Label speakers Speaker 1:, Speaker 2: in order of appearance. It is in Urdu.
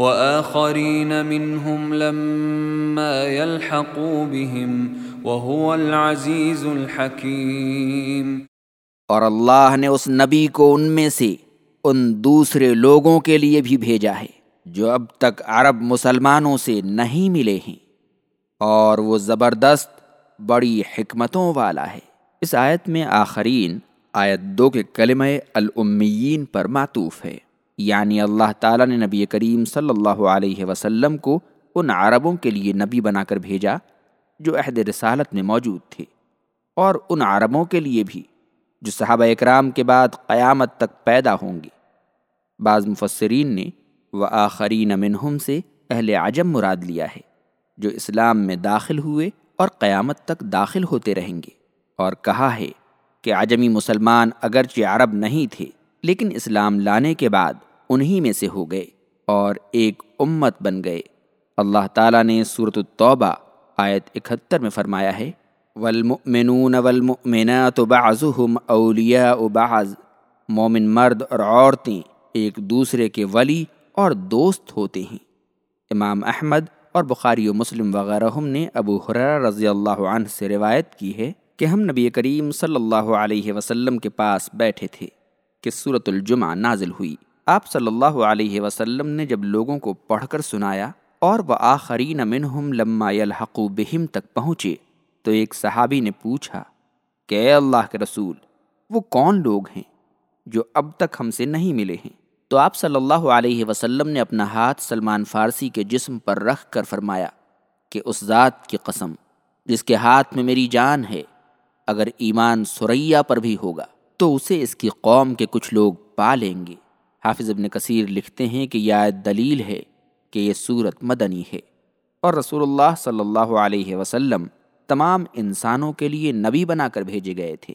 Speaker 1: وآخرين منهم لما يلحقوا بهم وهو العزيز الحكيم
Speaker 2: اور اللہ نے اس نبی کو ان میں سے ان دوسرے لوگوں کے لیے بھی بھیجا ہے، جو اب تک عرب مسلمانوں سے نہیں ملے ہیں۔ اور وہ زبردست بڑی حکمتوں والا ہے۔ اس آیت میں آخرین آیت دو کے کلمہ الامیین پر معطوف ہے۔ یعنی اللہ تعالیٰ نے نبی کریم صلی اللہ علیہ وسلم کو ان عربوں کے لیے نبی بنا کر بھیجا جو عہد رسالت میں موجود تھے، اور ان عربوں کے لیے بھی، جو صحابہ اکرام کے بعد قیامت تک پیدا ہوں گے۔ بعض مفسرین نے و آخرین منہم سے اہل عجم مراد لیا ہے، جو اسلام میں داخل ہوئے اور قیامت تک داخل ہوتے رہیں گے۔ اور کہا ہے کہ عجمی مسلمان اگرچہ عرب نہیں تھے، لیکن اسلام لانے کے بعد انہی میں سے ہو گئے اور ایک امت بن گئے۔ اللہ تعالیٰ نے صورت التوبہ آیت اکہتر میں فرمایا ہے، والمؤمنون والمؤمنات بعضهم اولیاء بعض۔ مومن مرد اور عورتیں ایک دوسرے کے ولی اور دوست ہوتے ہیں۔ امام احمد اور بخاری و مسلم وغیرہ نے ابو حرار رضی اللہ عنہ سے روایت کی ہے کہ ہم نبی کریم صلی اللہ علیہ وسلم کے پاس بیٹھے تھے کہ صورت الجمعہ نازل ہوئی۔ آپ صلی اللہ علیہ وسلم نے جب لوگوں کو پڑھ کر سنایا اور وہ آخری منہم لما یلحقو بہم تک پہنچے، تو ایک صحابی نے پوچھا، کہ اے اللہ کے رسول، وہ کون لوگ ہیں جو اب تک ہم سے نہیں ملے ہیں؟ تو آپ صلی اللہ علیہ وسلم نے اپنا ہاتھ سلمان فارسی کے جسم پر رکھ کر فرمایا کہ اس ذات کی قسم، جس کے ہاتھ میں میری جان ہے، اگر ایمان سریا پر بھی ہوگا، تو اسے اس کی قوم کے کچھ لوگ پا لیں گے۔ حافظ ابن کثیر لکھتے ہیں کہ یہ دلیل ہے کہ یہ صورت مدنی ہے۔ اور رسول اللہ صلی اللہ علیہ وسلم تمام انسانوں کے لیے نبی بنا کر بھیجے گئے تھے۔